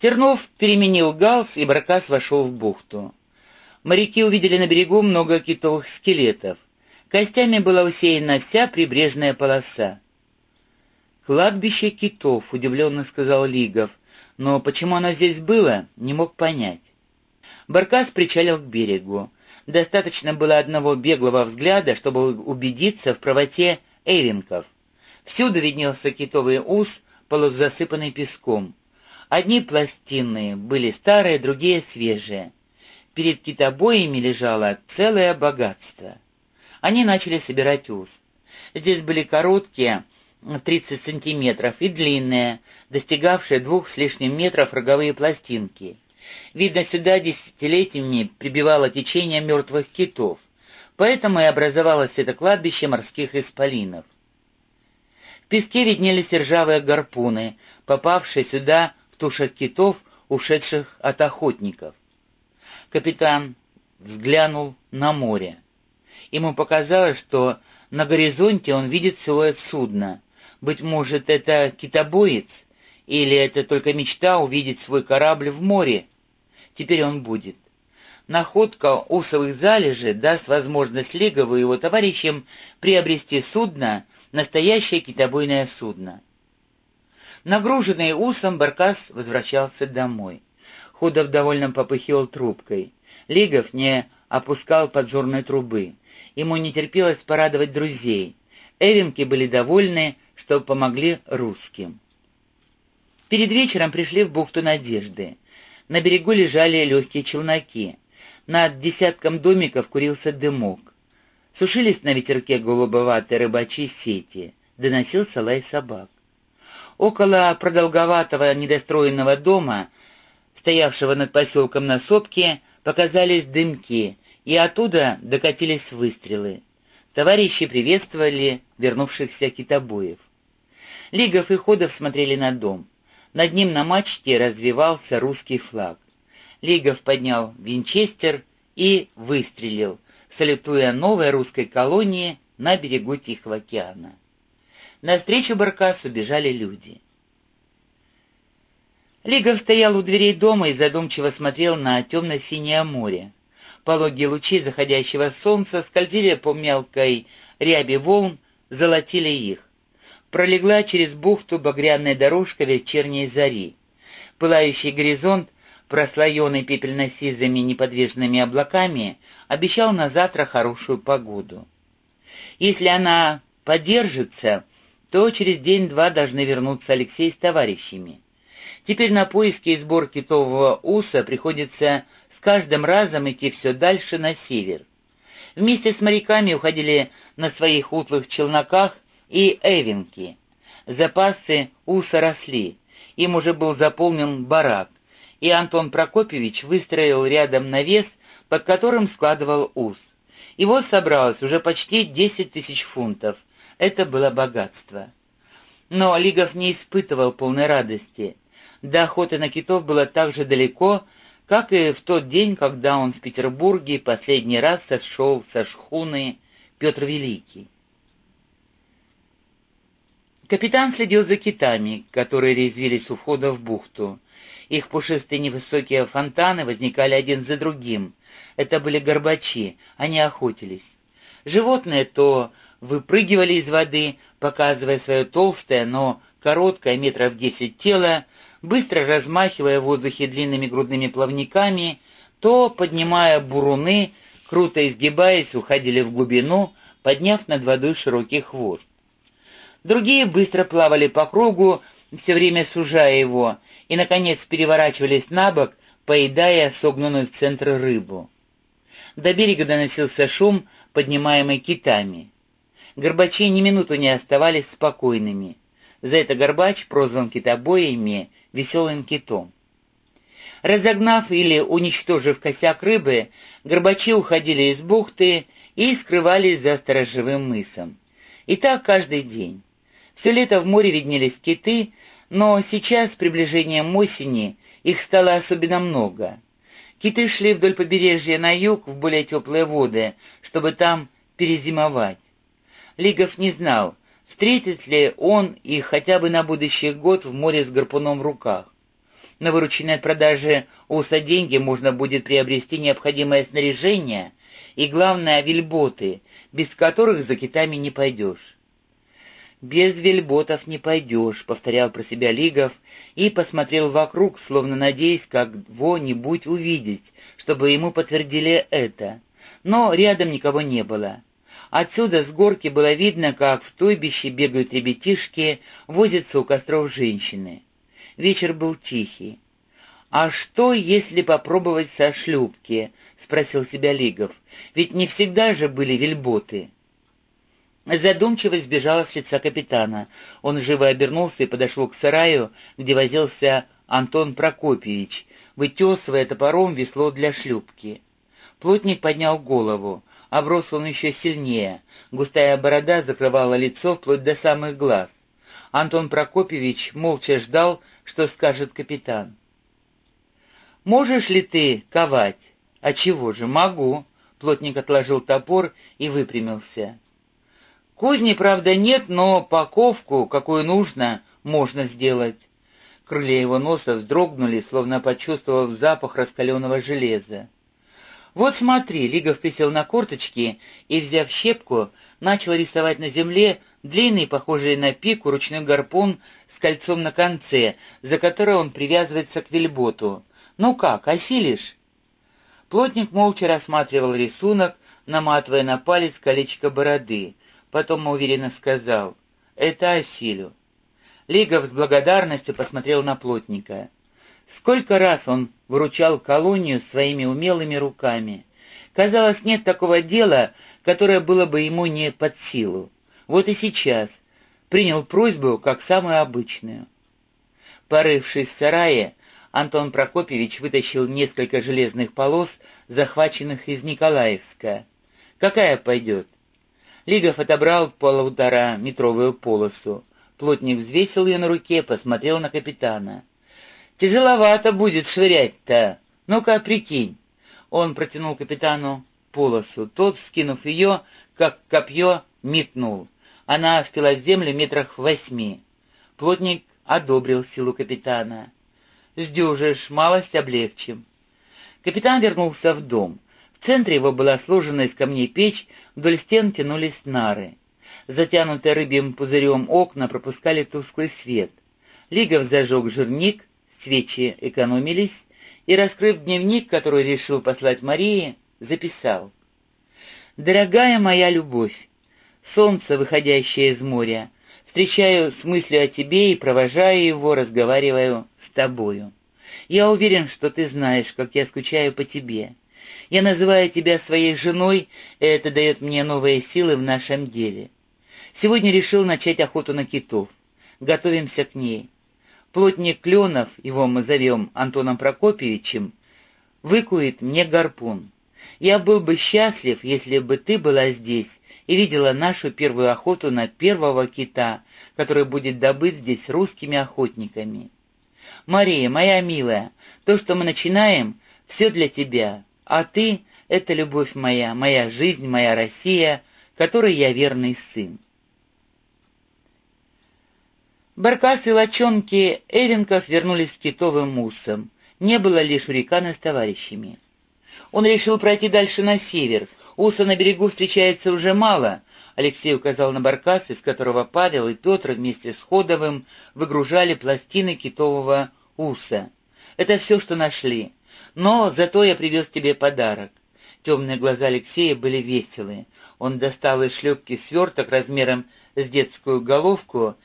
Тернов переменил галс, и Баркас вошел в бухту. Моряки увидели на берегу много китовых скелетов. Костями была усеяна вся прибрежная полоса. «Кладбище китов», — удивленно сказал Лигов, но почему оно здесь было, не мог понять. Баркас причалил к берегу. Достаточно было одного беглого взгляда, чтобы убедиться в правоте эвенков. Всюду виднелся китовый ус, полузасыпанный песком. Одни пластины были старые, другие свежие. Перед китобоями лежало целое богатство. Они начали собирать ус. Здесь были короткие, 30 сантиметров, и длинные, достигавшие двух с лишним метров роговые пластинки. Видно, сюда десятилетиями прибивало течение мертвых китов, поэтому и образовалось это кладбище морских исполинов. В песке виднелись ржавые гарпуны, попавшие сюда тушек китов, ушедших от охотников. Капитан взглянул на море. Ему показалось, что на горизонте он видит силуэт судна. Быть может, это китобоец, или это только мечта увидеть свой корабль в море. Теперь он будет. Находка усовых залежей даст возможность Лигову и его товарищам приобрести судно, настоящее китобойное судно. Нагруженный усом, Баркас возвращался домой. Худов довольно попыхивал трубкой. Лигов не опускал поджорной трубы. Ему не терпелось порадовать друзей. Эвенки были довольны, что помогли русским. Перед вечером пришли в бухту Надежды. На берегу лежали легкие челноки. Над десятком домиков курился дымок. Сушились на ветерке голубоватые рыбачьи сети. Доносился лай собак. Около продолговатого недостроенного дома, стоявшего над поселком на сопке, показались дымки, и оттуда докатились выстрелы. Товарищи приветствовали вернувшихся китобоев. Лигов и Ходов смотрели на дом. Над ним на мачте развивался русский флаг. Лигов поднял винчестер и выстрелил, салютуя новой русской колонии на берегу Тихого океана. Навстречу Баркасу бежали люди. Лигов стоял у дверей дома и задумчиво смотрел на темно-синее море. Пологие лучи заходящего солнца скользили по мелкой ряби волн, золотили их. Пролегла через бухту багряная дорожка вечерней зари. Пылающий горизонт, прослоенный пепельно-сизыми неподвижными облаками, обещал на завтра хорошую погоду. Если она подержится, то через день-два должны вернуться Алексей с товарищами. Теперь на поиски и сбор китового уса приходится с каждым разом идти все дальше на север. Вместе с моряками уходили на своих утлых челноках и эвенки. Запасы уса росли, им уже был заполнен барак, и Антон Прокопьевич выстроил рядом навес, под которым складывал ус. Его собралось уже почти 10 тысяч фунтов — это было богатство. Но Лигов не испытывал полной радости. До охоты на китов было так же далеко, как и в тот день, когда он в Петербурге последний раз сошел со шхуны Петр Великий. Капитан следил за китами, которые резвились у входа в бухту. Их пушистые невысокие фонтаны возникали один за другим. Это были горбачи, они охотились. Животные то выпрыгивали из воды, показывая свое толстое, но короткое метров десять тело, быстро размахивая в воздухе длинными грудными плавниками, то, поднимая буруны, круто изгибаясь, уходили в глубину, подняв над водой широкий хвост. Другие быстро плавали по кругу, все время сужая его, и, наконец, переворачивались на бок, поедая согнанную в центр рыбу. До берега доносился шум, поднимаемый китами. Горбачи ни минуту не оставались спокойными. За это Горбач прозван китобоями «веселым китом». Разогнав или уничтожив косяк рыбы, горбачи уходили из бухты и скрывались за сторожевым мысом. И так каждый день. Все лето в море виднелись киты, но сейчас, с приближением осени, их стало особенно много. Киты шли вдоль побережья на юг в более теплые воды, чтобы там перезимовать. Лигов не знал, встретит ли он их хотя бы на будущий год в море с гарпуном в руках. На вырученные от продажи уса деньги можно будет приобрести необходимое снаряжение и, главное, вельботы, без которых за китами не пойдешь. «Без вельботов не пойдешь», — повторял про себя Лигов и посмотрел вокруг, словно надеясь кого-нибудь увидеть, чтобы ему подтвердили это. Но рядом никого не было. Отсюда с горки было видно, как в тойбище бегают ребятишки, возятся у костров женщины. Вечер был тихий. «А что, если попробовать со шлюпки?» — спросил себя Лигов. «Ведь не всегда же были вельботы». Задумчивость сбежала с лица капитана. Он живо обернулся и подошел к сараю, где возился Антон Прокопьевич, вытесывая топором весло для шлюпки. Плотник поднял голову. Оброс он еще сильнее. Густая борода закрывала лицо вплоть до самых глаз. Антон Прокопьевич молча ждал, что скажет капитан. «Можешь ли ты ковать?» «А чего же, могу». Плотник отложил топор и выпрямился. Кузни, правда, нет, но паковку, какую нужно, можно сделать. Крылья его носа вздрогнули, словно почувствовав запах раскаленного железа. «Вот смотри», — Лигов присел на корточки и, взяв щепку, начал рисовать на земле длинный, похожий на пику, ручной гарпун с кольцом на конце, за которое он привязывается к вельботу. «Ну как, осилишь?» Плотник молча рассматривал рисунок, наматывая на палец колечко бороды. Потом уверенно сказал «Это осилю». Лигов с благодарностью посмотрел на плотника. Сколько раз он выручал колонию своими умелыми руками. Казалось, нет такого дела, которое было бы ему не под силу. Вот и сейчас принял просьбу как самую обычную. Порывшись в сарае, Антон Прокопьевич вытащил несколько железных полос, захваченных из Николаевска. «Какая пойдет?» Лигов отобрал полутора-метровую полосу. Плотник взвесил ее на руке, посмотрел на капитана. «Тяжеловато будет швырять-то. Ну-ка, прикинь». Он протянул капитану полосу. Тот, скинув ее, как копье, метнул. Она впилась в землю метрах восьми. Плотник одобрил силу капитана. «Сдюжишь, малость облегчим». Капитан вернулся в дом. В центре его была сложена из камней печь, вдоль стен тянулись нары. Затянутые рыбьим пузырем окна пропускали тусклый свет. Лигов зажег жирник, свечи экономились, и, раскрыв дневник, который решил послать Марии, записал. «Дорогая моя любовь, солнце, выходящее из моря, встречаю с мыслью о тебе и провожаю его, разговариваю с тобою. Я уверен, что ты знаешь, как я скучаю по тебе. Я называю тебя своей женой, и это дает мне новые силы в нашем деле. Сегодня решил начать охоту на китов. Готовимся к ней. Плотник Кленов, его мы зовем Антоном Прокопьевичем, выкует мне гарпун. Я был бы счастлив, если бы ты была здесь и видела нашу первую охоту на первого кита, который будет добыт здесь русскими охотниками. Мария, моя милая, то, что мы начинаем, все для тебя. А ты — это любовь моя, моя жизнь, моя Россия, которой я верный сын. Баркас и лочонки Эвенков вернулись с китовым муссом. Не было лишь Урикана с товарищами. Он решил пройти дальше на север. Уса на берегу встречается уже мало. Алексей указал на баркас, из которого Павел и Петр вместе с Ходовым выгружали пластины китового уса. Это все, что нашли. Но зато я привез тебе подарок». Темные глаза Алексея были веселые. Он достал из шлепки сверток размером с детскую головку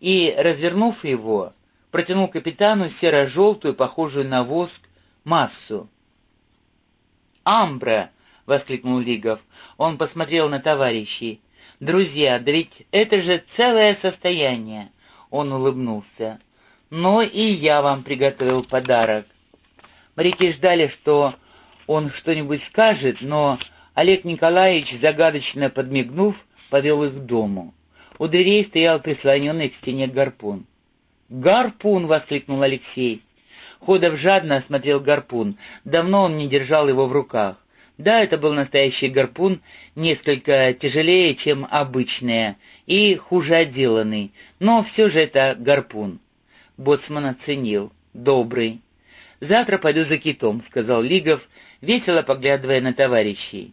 и, развернув его, протянул капитану серо-желтую, похожую на воск, массу. «Амбра!» — воскликнул Лигов. Он посмотрел на товарищей. «Друзья, да ведь это же целое состояние!» Он улыбнулся. «Но и я вам приготовил подарок. Моряки ждали, что он что-нибудь скажет, но Олег Николаевич, загадочно подмигнув, повел их к дому. У дверей стоял прислоненный к стене гарпун. «Гарпун!» — воскликнул Алексей. Ходов жадно осмотрел гарпун. Давно он не держал его в руках. Да, это был настоящий гарпун, несколько тяжелее, чем обычные, и хуже отделанный, но все же это гарпун. Боцман оценил. «Добрый». «Завтра пойду за китом», — сказал Лигов, весело поглядывая на товарищей.